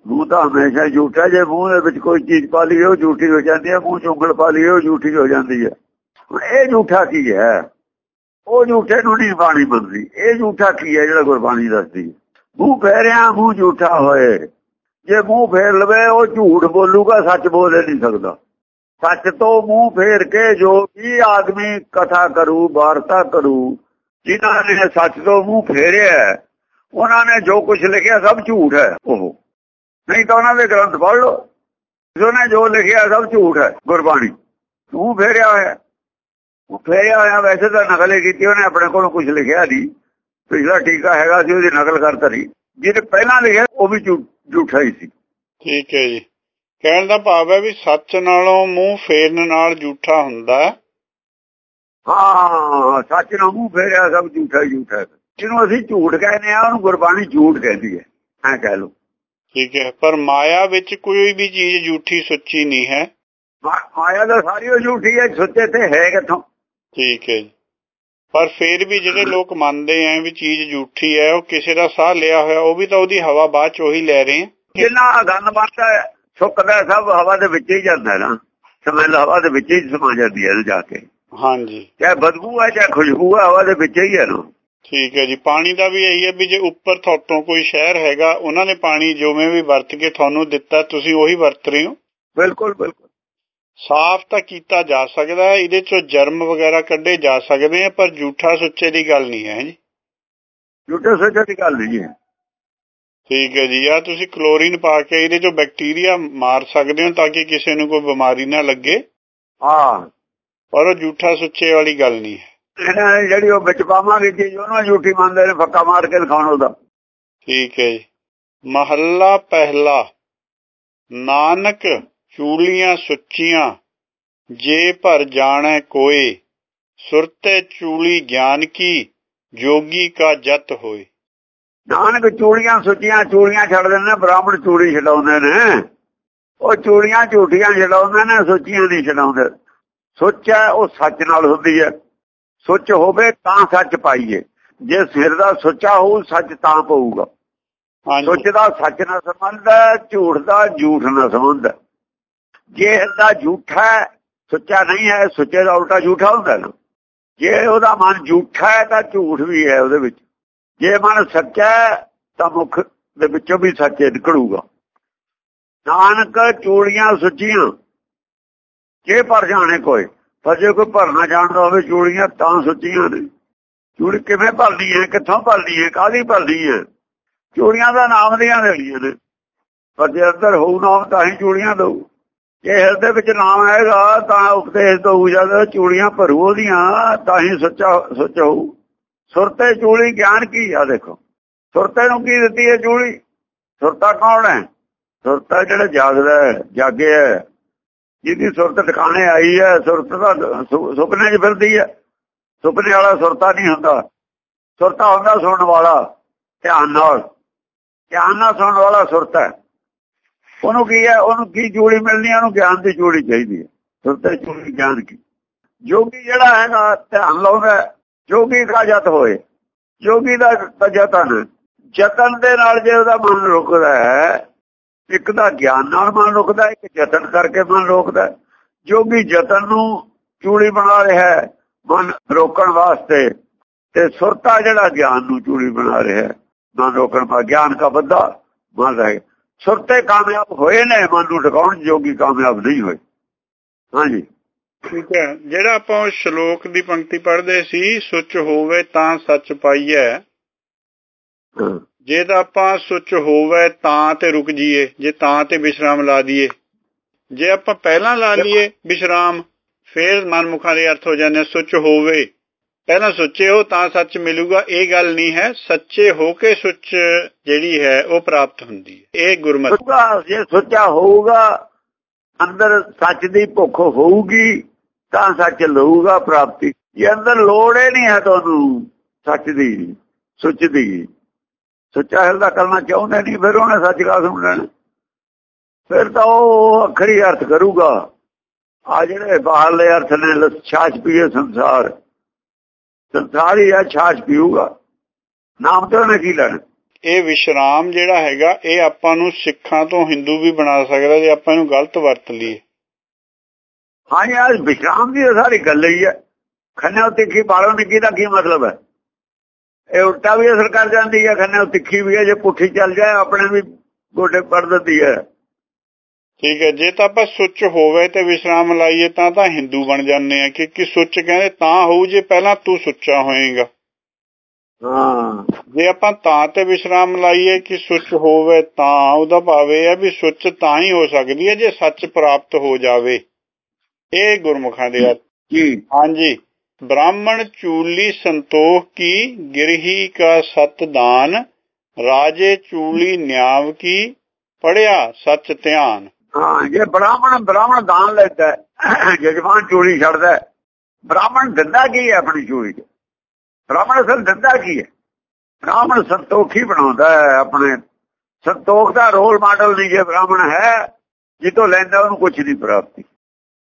Speaker 2: ਮੂੰਹ ਤਾਂ ਹਮੇਸ਼ਾ ਝੂਠਾ ਜੇ ਮੂੰਹ ਦੇ ਵਿੱਚ ਕੋਈ ਚੀਜ਼ ਪਾ ਲਈਏ, ਉਹ ਝੂਠੀ ਹੋ ਜਾਂਦੀ ਹੈ। ਮੂੰਹ ਚੁੰਗਲ ਪਾ ਲਈਏ, ਉਹ ਝੂਠੀ ਹੋ ਜਾਂਦੀ ਹੈ। ਇਹ ਝੂਠਾ ਕੀ ਹੈ? ਉਹ ਝੂਠੇ ਨੂੰ ਨਹੀਂ ਬਾਣੀ ਬੰਦੀ ਇਹ ਝੂਠਾ ਕੀ ਹੈ ਜਿਹੜਾ ਗੁਰਬਾਣੀ ਦੱਸਦੀ ਮੂੰਹ ਫੇਰਿਆ, ਮੂੰਹ ਝੂਠਾ ਹੋਏ। ਜੇ ਮੂੰਹ ਫੇਰ ਲਵੇ, ਉਹ ਝੂਠ ਬੋਲੂਗਾ, ਸੱਚ ਬੋਲ ਨਹੀਂ ਸਕਦਾ। ਸੱਚ ਤੋਂ ਮੂੰਹ ਫੇਰ ਕੇ ਜੋ ਵੀ ਆਦਮੀ ਕਥਾ ਕਰੂ, ਵਾਰਤਾ ਕਰੂ, ਜਿਨ੍ਹਾਂ ਨੇ ਸੱਚ ਤੋਂ ਮੂੰਹ ਫੇਰਿਆ ਉਹਨਾਂ ਨੇ ਜੋ ਕੁਝ ਲਿਖਿਆ ਸਭ ਝੂਠ ਹੈ ਉਹ ਨਹੀਂ ਤਾਂ ਉਹਨਾਂ ਦੇ ਗ੍ਰੰਥ ਪੜ੍ਹ ਲਓ। ਉਹਨੇ ਜੋ ਲਿਖਿਆ ਸਭ ਝੂਠ ਹੈ, ਗੁਰਬਾਣੀ। ਤੂੰ ਫੇਰਿਆ ਹੋਇਆ ਉਹ ਫੇਰਿਆ ਹੋਇਆ, ਵੈਸੇ ਤਾਂ ਨਕਲ ਕੀਤੀ, ਉਹਨੇ ਆਪਣੇ ਕੋਲ ਕੁਝ ਲਿਖਿਆ ਨਹੀਂ। ਪਿਛਲਾ ਟੀਕਾ ਹੈਗਾ ਸੀ, ਉਹਦੀ ਨਕਲ ਕਰਤਾ ਰਹੀ ਜਿਹਨੇ ਪਹਿਲਾਂ ਲਿਖਿਆ, ਉਹ ਵੀ ਝੂਠਾ ਹੀ ਸੀ।
Speaker 1: ਠੀਕ ਹੈ ਜੀ। ਕਹਿਣ ਦਾ ਭਾਵ ਹੈ ਵੀ ਸੱਚ ਨਾਲੋਂ ਮੂੰਹ ਫੇਰਨ ਨਾਲ ਝੂਠਾ ਹੁੰਦਾ
Speaker 2: ਹਾਂ। ਸੱਚ ਨਾਲ ਮੂੰਹ ਫੇਰਿਆ ਸਭ ਝੂਠਾ ਹੀ ਝੂਠਾ ਜਿਹਨੂੰ ਅਸੀਂ ਝੂਠ ਕਹਿੰਦੇ ਆ ਉਹਨੂੰ ਗੁਰਬਾਣੀ ਝੂਠ ਕਹਿੰਦੀ ਹੈ। ਐ ਕਹਿ ਲਓ।
Speaker 1: ਠੀਕ ਹੈ ਪਰ ਮਾਇਆ ਵਿੱਚ ਕੋਈ ਵੀ ਚੀਜ਼ ਝੂਠੀ ਸੱਚੀ ਨਹੀਂ ਹੈ।
Speaker 2: ਮਾਇਆ ਦਾ ਸਾਰੀ ਉਹ ਝੂਠੀ ਹੈ ਸੁੱਤੇ ਤੇ ਹੈ ਕਿੱਥੋਂ?
Speaker 1: ਠੀਕ ਹੈ ਪਰ ਫਿਰ ਵੀ ਜਿਹੜੇ ਲੋਕ ਮੰਨਦੇ ਆ ਵੀ ਚੀਜ਼ ਝੂਠੀ ਹੈ ਉਹ ਕਿਸੇ ਦਾ ਸਾਹ ਲਿਆ ਹੋਇਆ ਉਹ ਵੀ ਤਾਂ ਉਹਦੀ ਹਵਾ ਬਾਅਦ ਚ ਉਹੀ ਲੈ ਰਹੇ ਆ
Speaker 2: ਜਿੰਨਾ ਗੰਦ ਬਣਦਾ ਸੁੱਕਦਾ ਸਭ ਹਵਾ ਦੇ ਵਿੱਚ ਹੀ ਜਾਂਦਾ ਨਾ। ਸਮੈਲ ਹਵਾ ਦੇ ਵਿੱਚ ਹੀ ਸਮਾ ਜਾਂਦੀ ਹੈ ਜਾ ਕੇ।
Speaker 1: ਹਾਂਜੀ।
Speaker 2: ਚਾਹੇ ਬਦਬੂ ਹੈ ਚਾਹੇ ਖੁਸ਼ਬੂ ਹੈ ਹਵਾ ਦੇ ਵਿੱਚ ਹੀ ਹੈ ਨਾ।
Speaker 1: ਠੀਕ ਹੈ ਜੀ। ਪਾਣੀ ਦਾ ਵੀ ਇਹੀ ਹੈ ਵੀ ਜੇ ਉੱਪਰ ਤੁਹਾਤੋਂ ਕੋਈ ਸ਼ਹਿਰ ਹੈਗਾ ਉਹਨਾਂ ਨੇ ਪਾਣੀ ਜਿਵੇਂ ਵੀ ਵਰਤ ਕੇ ਤੁਹਾਨੂੰ ਦਿੱਤਾ ਤੁਸੀਂ ਉਹੀ ਵਰਤ ਰਹੇ ਹੋ?
Speaker 2: ਬਿਲਕੁਲ ਬਿਲਕੁਲ।
Speaker 1: ਸਾਫ਼ ਤਾਂ ਕੀਤਾ ਜਾ ਸਕਦਾ ਹੈ ਇਹਦੇ ਚੋਂ ਜਰਮ ਵਗੈਰਾ ਕੱਢੇ ਜਾ ਸਕਦੇ ਆ ਪਰ ਝੂਠਾ ਸੁੱਚੇ ਦੀ ਗੱਲ ਨਹੀਂ ਹੈ ਜੀ।
Speaker 2: ਝੂਠੇ ਸੱਚੇ ਦੀ ਗੱਲ ਨਹੀਂ ਹੈ।
Speaker 1: ਠੀਕ ਹੈ ਜੀ। ਆ ਤੁਸੀਂ ਕਲੋਰੀਨ ਪਾ ਕੇ ਇਹਦੇ ਚੋਂ ਬੈਕਟੀਰੀਆ ਮਾਰ ਸਕਦੇ ਹੋ ਤਾਂ ਕਿ ਕਿਸੇ ਨੂੰ ਕੋਈ ਬਿਮਾਰੀ ਨਾ ਲੱਗੇ।
Speaker 2: ਹਾਂ।
Speaker 1: ਪਰ ਉਹ ਝੂਠਾ ਸੁੱਚੇ ਵਾਲੀ ਗੱਲ ਨਹੀਂ ਹੈ।
Speaker 2: ਜਿਹੜੀ ਉਹ ਵਿੱਚ ਪਾਵਾਂਗੇ ਚੀਜ਼ ਉਹਨੂੰ ਝੂਠੀ ਮੰਨਦੇ ਨੇ ਫੱਕਾ ਮਾਰ ਕੇ ਦਿਖਾਉਣ ਉਹਦਾ।
Speaker 1: ਠੀਕ ਹੈ ਜੀ। ਮਹੱਲਾ ਪਹਿਲਾ। ਨਾਨਕ ਚੂਲੀਆਂ ਸੁੱਚੀਆਂ ਜੇ ਭਰ ਜਾਣੈ ਕੋਏ ਸੁਰਤੇ ਚੂਲੀ ਗਿਆਨ ਕੀ ਜੋਗੀ ਕਾ ਜਤ ਹੋਏ।
Speaker 2: ਨਾਨਕ ਚੂੜੀਆਂ ਸੁੱਚੀਆਂ ਚੂੜੀਆਂ ਛੱਡ ਦਿੰਦੇ ਨੇ ਬ੍ਰਾਹਮਣ ਚੂੜੀ ਛਡਾਉਂਦੇ ਨੇ। ਉਹ ਚੂੜੀਆਂ ਝੂਠੀਆਂ ਛਡਾਉਂਦੇ ਨੇ ਸੁੱਚੀਆਂ ਨਹੀਂ ਛਡਾਉਂਦੇ। ਸੁੱਚ ਹੈ ਉਹ ਸੱਚ ਨਾਲ ਹੁੰਦੀ ਹੈ। ਸੁੱਚ ਹੋਵੇ ਤਾਂ ਸੱਚ ਪਾਈਏ। ਜੇ ਸਿਰ ਦਾ ਸੁੱਚਾ ਹੋਊ ਸੱਚ ਤਾਂ ਪਊਗਾ। ਸੁੱਚ ਦਾ ਸੱਚ ਨਾਲ ਸੰਬੰਧ ਹੈ ਝੂਠ ਦਾ ਝੂਠ ਨਾਲ ਸੰਬੰਧ ਹੈ। ਜੇ ਦਾ ਝੂਠਾ ਸੁੱਚਾ ਨਹੀਂ ਹੈ ਸੁੱਚੇ ਦਾ ਉਲਟਾ ਝੂਠਾ ਹੁੰਦਾ ਨਾ। ਜੇ ਉਹਦਾ ਮਨ ਝੂਠਾ ਹੈ ਤਾਂ ਝੂਠ ਵੀ ਹੈ ਉਹਦੇ ਵਿੱਚ। ਜੇ ਮਨ ਸੱਚਾ ਤਾਂ ਮੁਖ ਦੇ ਵਿੱਚੋਂ ਵੀ ਸੱਚੇ ਨਿਕਲੂਗਾ। ਨਾਨਕ ਚੂੜੀਆਂ ਸੁੱਚੀਆਂ, ਜੇ ਭਰ ਜਾਣੇ ਕੋਈ, ਪਰ ਜੇ ਕੋਈ ਭਰਨਾ ਜਾਣਦਾ ਹੋਵੇ ਚੂੜੀਆਂ, ਤਾਂ ਸੁੱਚੀਆਂ ਨੇ। ਚੂੜੀ ਕਿਵੇਂ ਭਰਦੀ ਹੈ, ਕਿੱਥੋਂ ਭਰਦੀ ਹੈ, ਕਾਹਦੀ ਭਰਦੀ ਹੈ? ਚੂੜੀਆਂ ਦਾ ਨਾਮ ਦੀਆਂ ਦੇਣੀਆਂ ਨੇ। ਪਰ ਜੇ ਅੰਦਰ ਹੋਊ ਨਾਮ, ਤਾਂ ਹੀ ਚੂੜੀਆਂ ਦਊ। ਜੇ ਹਿਰਦੇ ਵਿੱਚ ਨਾਮ ਆਏਗਾ, ਤਾਂ ਉਪਦੇਸ਼ ਦਊ, ਜਦ ਚੂੜੀਆਂ ਭਰੂ ਉਹਦੀਆਂ, ਤਾਂ ਹੀ ਸੱਚਾ, ਸੱਚ ਹੋਊ। ਸੁਰਤੇ ਚੂੜੀ ਗਿਆਨ ਕੀ ਆ ਦੇਖੋ। ਸੁਰਤੇ ਨੂੰ ਕੀ ਦਿੱਤੀ ਹੈ ਚੂੜੀ ਸੁਰਤਾ ਕੌਣ ਹੈ? ਸੁਰਤਾ ਜਿਹੜਾ ਜਾਗਦਾ ਹੈ ਜਾਗਿਆ ਹੈ। ਜਿਹਦੀ ਸੁਰਤ ਟਿਕਾਣੇ ਆਈ ਹੈ, ਸੁਰਤ ਦਾ ਸੁਪਨੇ 'ਚ ਫਿਰਦੀ ਹੈ। ਸੁਪਨੇ ਵਾਲਾ ਸੁਰਤਾ ਨਹੀਂ ਹੁੰਦਾ। ਸੁਰਤਾ ਹੁੰਦਾ ਸੁਣਨ ਵਾਲਾ, ਧਿਆਨ ਨਾਲ। ਧਿਆਨ ਨਾਲ ਸੁਣਨ ਵਾਲਾ ਸੁਰਤਾ ਹੈ। ਉਹਨੂੰ ਕੀ ਹੈ? ਉਹਨੂੰ ਕੀ ਜੂੜੀ ਮਿਲਣੀ ਉਹਨੂੰ ਗਿਆਨ ਦੀ ਜੂੜੀ ਚਾਹੀਦੀ ਹੈ। ਸੁਰਤੇ ਜੂੜੀ ਗਿਆਨ ਕੀ? ਜੋਗੀ ਜਿਹੜਾ ਹੈਗਾ, ਧਿਆਨ ਲਾਉਂਦਾ ਜੋਗੀ ਦਾ ਜਤ ਹੋਏ ਜੋਗੀ ਦਾ ਜਤਨ ਜਤਨ ਦੇ ਨਾਲ ਜੇ ਉਹਦਾ ਮਨ ਰੁਕਦਾ ਹੈ, ਇੱਕ ਦਾ ਗਿਆਨ ਨਾਲ ਮਨ ਰੁਕਦਾ ਇੱਕ ਜਤਨ ਕਰਕੇ ਮਨ ਰੋਕਦਾ ਜੋਗੀ ਜਤਨ ਨੂੰ ਚੂੜੀ ਬਣਾ ਰਿਹਾ ਹੈ, ਮਨ ਰੋਕਣ ਵਾਸਤੇ ਤੇ ਸੁਰਤਾ ਜਿਹੜਾ ਗਿਆਨ ਨੂੰ ਚੂੜੀ ਬਣਾ ਰਿਹਾ ਮਨ ਰੋਕਣ ਦਾ ਗਿਆਨ ਦਾ ਬੱਦਾ ਮਨ ਰਹੇ ਸੁਰਤੇ ਕਾਮਯਾਬ ਹੋਏ ਨੇ, ਮਨ ਨੂੰ ਟਿਕਾਉਣ ਜੋਗੀ ਕਾਮਯਾਬ ਨਹੀਂ ਹੋਏ। ਹਾਂਜੀ।
Speaker 1: ਠੀਕ ਹੈ। ਜਿਹੜਾ ਆਪਾਂ ਉਹ ਸ਼ਲੋਕ ਦੀ ਪੰਕਤੀ ਪੜ੍ਹਦੇ ਸੀ ਸੁੱਚ ਹੋਵੇ ਤਾਂ ਸੱਚ ਪਾਈਐ। ਜੇ ਤਾਂ ਆਪਾਂ ਸੁੱਚ ਹੋਵੇ ਤਾਂ ਤੇ ਰੁਕ ਜਾਈਏ ਜੇ ਤਾਂ ਤੇ ਵਿਸ਼ਰਾਮ ਲਾ ਦਈਏ ਜੇ ਆਪਾਂ ਪਹਿਲਾਂ ਲਾ ਲਈਏ ਵਿਸ਼ਰਾਮ ਫਿਰ ਮਨਮੁਖਾਂ ਦੇ ਅਰਥ ਹੋ ਜਾਂਦੇ ਸੁੱਚ ਹੋਵੇ। ਪਹਿਲਾਂ ਸੋਚੇ ਹੋ ਤਾਂ ਸੱਚ ਮਿਲੂਗਾ ਇਹ ਗੱਲ ਨਹੀਂ ਹੈ। ਸੱਚੇ ਹੋ ਕੇ ਸੁੱਚ ਜਿਹੜੀ ਹੈ ਉਹ ਪ੍ਰਾਪਤ ਹੁੰਦੀ ਹੈ। ਇਹ ਗੁਰਮਤਿ।
Speaker 2: ਸੱਚਾ ਜੇ ਸੱਚਾ ਹੋਊਗਾ ਅੰਦਰ ਸੱਚ ਦੀ ਭੁੱਖ ਹੋਊਗੀ ਤਾਂ ਸੱਚ ਲਊਗਾ ਪ੍ਰਾਪਤੀ। ਜੇ ਅੰਦਰ ਲੋੜ ਹੀ ਨਹੀਂ ਹੈ ਤੁਹਾਨੂੰ ਸੱਚ ਦੀ ਸੁੱਚ ਦੀ ਸੱਚਾ ਹਿਰਦਾ ਕਰਨਾ ਚਾਹੁੰਦੇ ਨਹੀਂ, ਫਿਰ ਉਹਨੇ ਸੱਚ ਕਾ ਸੁਣਨਾ ਫਿਰ ਤਾਂ ਉਹ ਅਖਰੀ ਅਰਥ ਕਰੂਗਾ। ਆ ਜਿਹੜੇ ਬਾਹਰਲੇ ਅਰਥ ਨੇ, ਲ- ਛਾਛ ਪੀਏ ਸੰਸਾਰ। ਸੰਸਾਰ ਹੀ ਆ, ਛਾਛ ਪੀਊਗਾ। ਨਾਮ ਤੇ ਉਹਨੇ ਕੀ ਲੈਣਾ?
Speaker 1: ਇਹ ਵਿਸ਼ਰਾਮ ਜਿਹੜਾ ਹੈਗਾ, ਇਹ ਆਪਾਂ ਨੂੰ ਸਿੱਖਾਂ ਤੋਂ ਹਿੰਦੂ ਵੀ ਬਣਾ ਸਕਦਾ ਜੇ ਆਪਾਂ ਇਹਨੂੰ ਗਲਤ ਵਰਤ ਲਈਏ।
Speaker 2: ਹਾਂਜੀ ਅੱਜ ਵਿਸ਼ਰਾਮ ਦੀ ਸਾਰੀ ਗੱਲ ਹੀ ਹੈ। ਖੰਨੇ ਤਿੱਖੀ ਬਾਲੋਂ ਨਿੱਕੀ ਦਾ ਕੀ ਮਤਲਬ ਹੈ? ਇਹ ਉਲਟਾ ਵੀ ਅਸਰ ਕਰ ਜਾਂਦੀ ਹੈ ਖੰਨੇ ਤਿੱਖੀ ਵੀ ਹੈ ਜੇ ਪੁੱਠੀ ਚੱਲ ਜਾਏ ਆਪਣੇ ਵੀ ਗੋਡੇ ਪੜ ਦਿੰਦੀ ਹੈ।
Speaker 1: ਠੀਕ ਹੈ ਜੇ ਤਾਂ ਆਪਾਂ ਸੁੱਚ ਹੋਵੇ ਤੇ ਵਿਸ਼ਰਾਮ ਲਾਈਏ ਤਾਂ ਤਾਂ ਹਿੰਦੂ ਬਣ ਜਾਂਦੇ ਆ ਕਿ ਕਿ ਸੁੱਚ ਕਹਿੰਦੇ ਤਾਂ ਹੋਊ ਜੇ ਪਹਿਲਾਂ ਤੂੰ ਸੁੱਚਾ ਹੋਏਗਾ।
Speaker 2: ਹਾਂ।
Speaker 1: ਜੇ ਆਪਾਂ ਤਾਂ ਤੇ ਵਿਸ਼ਰਾਮ ਲਾਈਏ ਕਿ ਸੁੱਚ ਹੋਵੇ ਤਾਂ ਉਹਦਾ ਭਾਵ ਇਹ ਹੈ ਵੀ ਸੁੱਚ ਤਾਂ ਹੀ ਹੋ ਸਕਦੀ ਹੈ ਜੇ ਸੱਚ ਪ੍ਰਾਪਤ ਹੋ ਜਾਵੇ। ਇਹ ਗੁਰਮੁਖਾਂ ਦੇ ਅਰਥ
Speaker 2: ਜੀ।
Speaker 1: ਹਾਂਜੀ। ਬ੍ਰਾਹਮਣ ਚੂਲੀ ਸੰਤੋਖ ਕੀ ਗਿਰਹੀ ਕਾ ਸਤ ਦਾਨ ਰਾਜੇ ਚੂਲੀ ਨਿਆਵ ਕੀ ਪੜਿਆ ਸੱਚ ਧਿਆਨ।
Speaker 2: ਹਾਂ ਜੇ ਬ੍ਰਾਹਮਣ ਬ੍ਰਾਹਮਣ ਦਾਨ ਲੈਂਦਾ ਜਜਮਾਨ ਚੂਲੀ ਛੱਡਦਾ ਬ੍ਰਾਹਮਣ ਦਿੰਦਾ ਕੀ ਹੈ ਆਪਣੀ ਚੂਲੀ ਬ੍ਰਾਹਮਣ ਅਸਲ ਦਿੰਦਾ ਕੀ ਹੈ? ਬ੍ਰਾਹਮਣ ਸੰਤੋਖੀ ਬਣਾਉਂਦਾ ਹੈ ਆਪਣੇ। ਸੰਤੋਖ ਦਾ ਰੋਲ ਮਾਡਲ ਨਹੀਂ ਜੇ ਬ੍ਰਾਹਮਣ ਹੈ ਜਿੱਤੋਂ ਲੈਂਦਾ ਉਹਨੂੰ ਕੁਝ ਨਹੀਂ ਪ੍ਰਾਪਤੀ।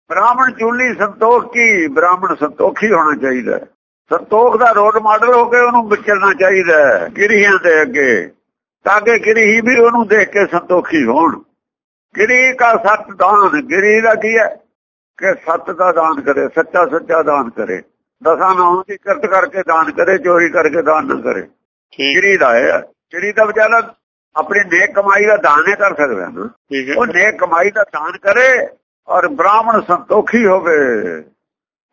Speaker 2: ਬ੍ਰਾਹਮਣ ਚੁੱਲੀ ਸੰਤੋਖ ਕੀ? ਬ੍ਰਾਹਮਣ ਸੰਤੋਖੀ ਹੋਣਾ ਚਾਹੀਦਾ ਸੰਤੋਖ ਦਾ ਰੋਲ ਮਾਡਲ ਹੋ ਕੇ ਉਹਨੂੰ ਵਿਚਰਨਾ ਚਾਹੀਦਾ ਕਿਰਿਆਂ ਦੇ ਅੱਗੇ। ਤਾਂ ਕਿ ਕਿਰੀ ਵੀ ਉਹਨੂੰ ਦੇਖ ਕੇ ਸੰਤੋਖੀ ਹੋਣ। ਕਿਰੀ ਦਾ ਸੱਤ ਦਾਨ ਕਿਰੀ ਦਾ ਕੀ ਹੈ? ਕਿ ਸੱਤ ਦਾ ਦਾਨ ਕਰੇ ਸੱਚਾ ਸੱਚਾ ਦਾਨ ਕਰੇ। ਦਸਾਂ ਨਾਮ ਦੀ ਕਰਤ ਕਰਕੇ ਦਾਨ ਕਰੇ ਚੋਰੀ ਕਰਕੇ ਦਾਨ ਨਾ ਕਰੇ। ਕਿਰੀ ਦਾ ਹੈ। ਕਿਰੀ ਦਾ ਵਿਚਾਰਾ ਆਪਣੀ ਨੇਕ ਕਮਾਈ ਦਾ ਦਾਨ ਹੀ ਕਰ ਸਕਦਾ ਨਾ। ਉਹ ਨੇਕ ਕਮਾਈ ਦਾ ਦਾਨ ਕਰੇ ਔਰ ਬ੍ਰਾਹਮਣ ਸੰਤੋਖੀ ਹੋਵੇ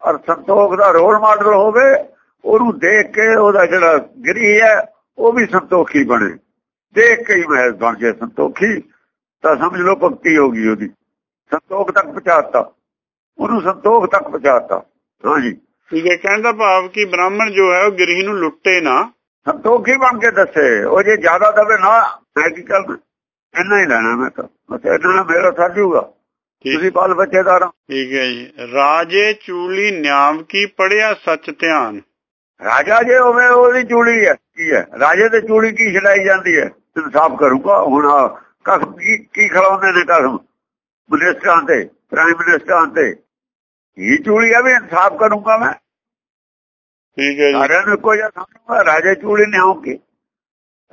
Speaker 2: ਔਰ ਸੰਤੋਖ ਦਾ ਰੋਲ ਮਾਡਲ ਹੋਵੇ ਉਹਨੂੰ ਦੇਖ ਕੇ ਉਹਦਾ ਜਿਹੜਾ ਗਰੀ ਹੈ ਉਹ ਵੀ ਸੰਤੋਖੀ ਬਣੇ। ਦੇਖ ਕੇ ਹੀ ਮਹਿਜ਼ ਬਣ ਗਿਆ ਸੰਤੋਖੀ। ਤਾਂ ਸਮਝ ਲਓ ਭਗਤੀ ਹੋ ਗਈ ਉਹਦੀ। ਸੰਤੋਖ ਤੱਕ ਪਹੁੰਚਾਤਾ। ਉਹਨੂੰ ਸੰਤੋਖ ਤੱਕ ਪਹੁੰਚਾਤਾ। ਹਾਂਜੀ
Speaker 1: ਠੀਕ ਹੈ ਕਹਿੰਦਾ ਭਾਵ ਕਿ ਬ੍ਰਾਹਮਣ ਜੋ ਹੈ ਉਹ ਗ੍ਰਹੀ ਨੂੰ ਲੁੱਟੇ ਨਾ।
Speaker 2: ਸੰਤੋਖੀ ਬਣ ਕੇ ਦੱਸੇ। ਉਹ ਜੇ ਜ਼ਿਆਦਾ ਦਵੇ ਨਾ ਮੈਡੀਕਲ ਇੰਨਾ ਹੀ ਲੈਣਾ ਮੈਂ ਤਾਂ। ਮਤਲਬ ਇੰਨਾ ਮੇਰਾ
Speaker 1: ਸਾਜੂਗਾ
Speaker 2: ਤੁਸੀਂ ਬਾਲ ਬੱਚੇਦਾਰ
Speaker 1: ਠੀਕ ਹੈ ਜੀ। ਰਾਜੇ ਚੂਲੀ ਨਿਆਮ ਕੀ ਪੜਿਆ ਸੱਚ ਧਿਆਨ।
Speaker 2: ਰਾਜਾ ਜੇ ਹੋਵੇ ਉਹਦੀ ਚੂਲੀ ਹੈ। ਕੀ ਹੈ? ਰਾਜੇ ਤੇ ਚੂਲੀ ਕੀ ਛਡਾਈ ਜਾਂਦੀ ਹੈ? ਇਨਸਾਫ ਕਰੂਗਾ। ਹੁਣ ਕਖ ਕੀ ਖਲਾਉਂਦੇ ਨੇ ਕਸਮ ਮਿਨਿਸਟਰਾਂ ਤੇ ਪ੍ਰਾਈਮ ਮਿਨਿਸਟਰਾਂ ਤੇ। ਇਹ ਚੂਲੀ ਆ ਵੀ ਇਨਸਾਫ ਕਰੂਗਾ ਮੈਂ?
Speaker 1: ਠੀਕ ਹੈ ਜੀ।
Speaker 2: ਸਾਰਿਆਂ ਨੂੰ ਕੋਈ ਸਮਝੂਗਾ। ਰਾਜੇ ਚੂੜੀ ਨੇ ਆਉਂਗੇ